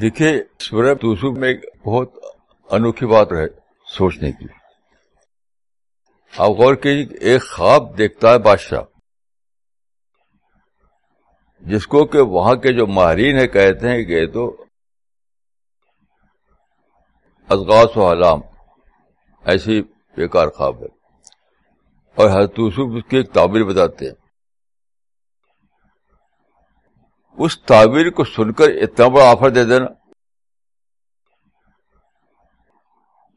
دیکھیے سورہ یوسف میں ایک بہت انوکھی بات رہے سوچنے کی۔ آپ غور کی ایک خواب دیکھتا ہے بادشاہ۔ جس کو کہ وہاں کے جو ماہرین ہیں کہتے ہیں کہ تو ازغاس و علام ایسی بیکار خواب ہے۔ اور حضرت یوسف اس کی ایک تعبیر بتاتے ہیں۔ اس تعبیر کو سن کر اتنا بڑا آفر دے دینا۔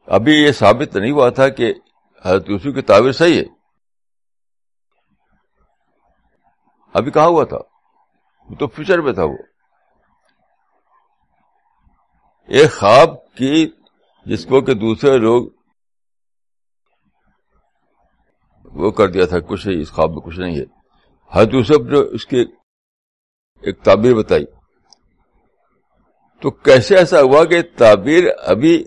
ابھی یہ ثابت نہیں ہوا تھا کہ حضرت یوسف کی تعبیر صحیح ہے۔ ابھی کہا ہوا تھا؟ وہ تو فیوچر میں تھا وہ۔ ایک خواب کی جس کو کہ دوسرے لوگ وہ کر دیا تھا، کچھ اس خواب میں کچھ نہیں ہے۔ حضرت یوسف جو اس کی ایک تعبیر بتائی۔ تو کیسے ایسا ہوا کہ تعبیر ابھی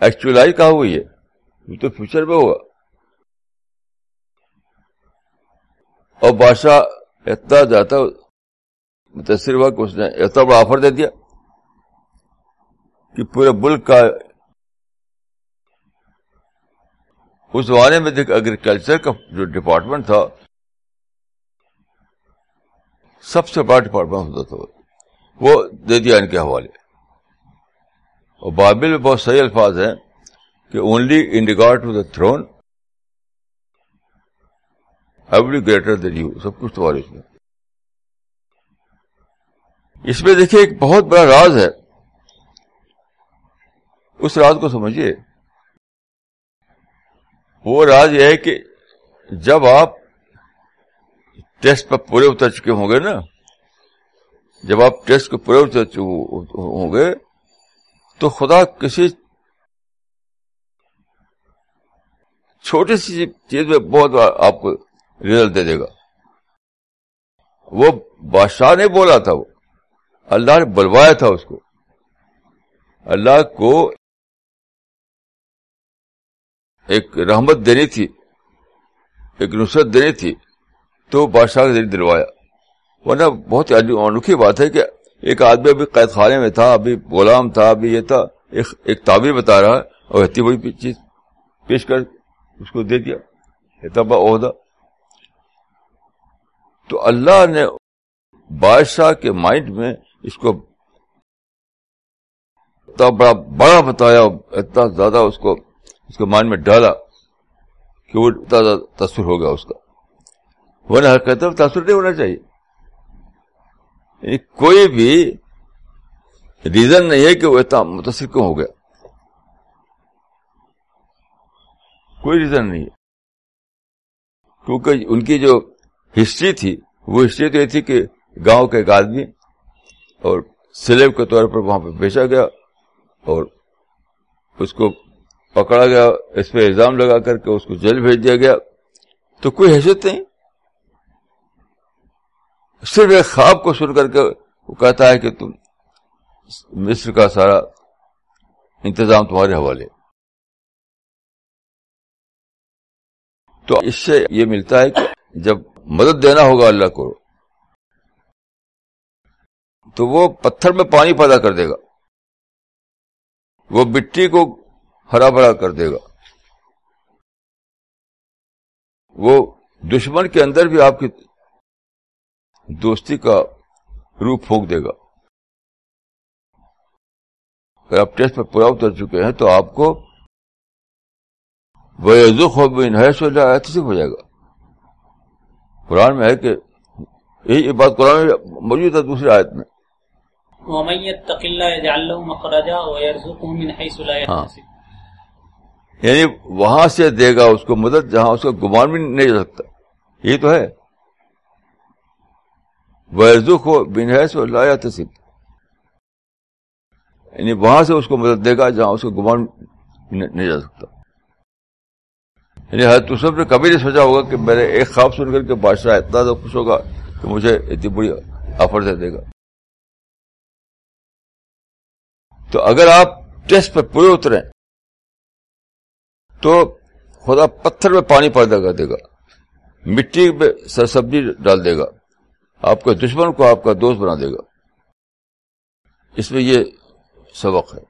ایکچولائی کہا ہوئی ہے؟ وہ تو فیوچر میں ہوا۔ اور بادشاہ اتنا جاتا متاثر ہوا کہ اس نے اتنا بڑا آفر دے دیا کہ پورے ملک کا اس زمانے میں دیکھ ایگریکلچر کا جو ڈپارٹمنٹ تھا سب سے بڑا ڈپارٹمنٹ ہوتا تھا وہ۔ دے دیا ان کے حوالے۔ اور بابل میں بہت صحیح الفاظ ہیں کہ only in regard to the throne every greater than you سب کچھ تمہارے اس میں۔ اس میں دیکھیے ایک بہت بڑا راز ہے۔ اس راز کو سمجھیے۔ وہ راز یہ ہے کہ جب آپ ٹیسٹ پر پورے اتر چکے ہوں گے نا؟ جب آپ ٹیسٹ کو پورے اتر چکے ہوں گے، تو خدا کسی چھوٹی سی چیز میں بہت آپ کو ریزلٹ دے دے گا۔ وہ بادشاہ نے بولا تھا وہ۔ اللہ نے بلوایا تھا اس کو۔ اللہ کو ایک رحمت دینی تھی، ایک نصرت دینی تھی۔ تو بادشاہ کے ذریعے دلوایا۔ ورنہ بہت انوکھی بات ہے کہ ایک آدمی ابھی قید خانے میں تھا، ابھی غلام تھا، ابھی یہ تھا، ایک تعبیر بتا رہا اور اتنی بڑی چیز پیش کر اس کو دے دیا۔ عہدہ۔ تو اللہ نے بادشاہ کے مائنڈ میں اس کو اتنا بڑا بڑا بتایا، اتنا زیادہ اس کو اس کے مائنڈ میں ڈالا کہ وہ اتنا زیادہ تصور ہو گیا اس کا۔ وہ نہ تاثر نہیں ہونا چاہیے۔ یعنی کوئی بھی ریزن نہیں ہے کہ وہ اتنا متاثر کیوں ہو گیا۔ کوئی ریزن نہیں ہے۔ کیونکہ ان کی جو ہسٹری تھی، وہ ہسٹری تو یہ تھی کہ گاؤں کا ایک آدمی اور سلیب کے طور پر وہاں پہ بیچا گیا اور اس کو پکڑا گیا، اس پہ الزام لگا کر کے اس کو جیل بھیج دیا گیا۔ تو کوئی حیثیت نہیں۔ صرف ایک خواب کو سن کر کے وہ کہتا ہے کہ تم مصر کا سارا انتظام تمہارے حوالے۔ تو اس سے یہ ملتا ہے کہ جب مدد دینا ہوگا اللہ کو، تو وہ پتھر میں پانی پیدا کر دے گا۔ وہ مٹی کو ہرا بھرا کر دے گا۔ وہ دشمن کے اندر بھی آپ کی دوستی کا روپ پھونک دے گا۔ اگر آپ ٹیسٹ میں پورا اتر چکے ہیں تو آپ کو وہ انحص ہو جائے گا۔ قرآن میں ہے کہ یہی بات قرآن میں موجود ہے دوسری آیت میں۔ ہاں یعنی وہاں سے دے گا اس کو مدد جہاں اس کا گمان بھی نہیں جا سکتا۔ یہ تو ہے۔ وزخ ہو بنحس و لایا تصب یعنی وہاں سے اس کو مدد دے گا جہاں اس کو گمان نہیں جا سکتا۔ یعنی حضرت یوسف نے کبھی نہیں سوچا ہوگا کہ میرے ایک خواب سن کر کے بادشاہ اتنا تو خوش ہوگا کہ مجھے اتنی بڑی آفر دے دے گا۔ تو اگر آپ ٹیسٹ پہ پورے اتریں، تو خدا پتھر میں پانی پیدا کر دے گا۔ مٹی میں سبزی ڈال دے گا۔ آپ کے دشمن کو آپ کا دوست بنا دے گا۔ اس میں یہ سبق ہے۔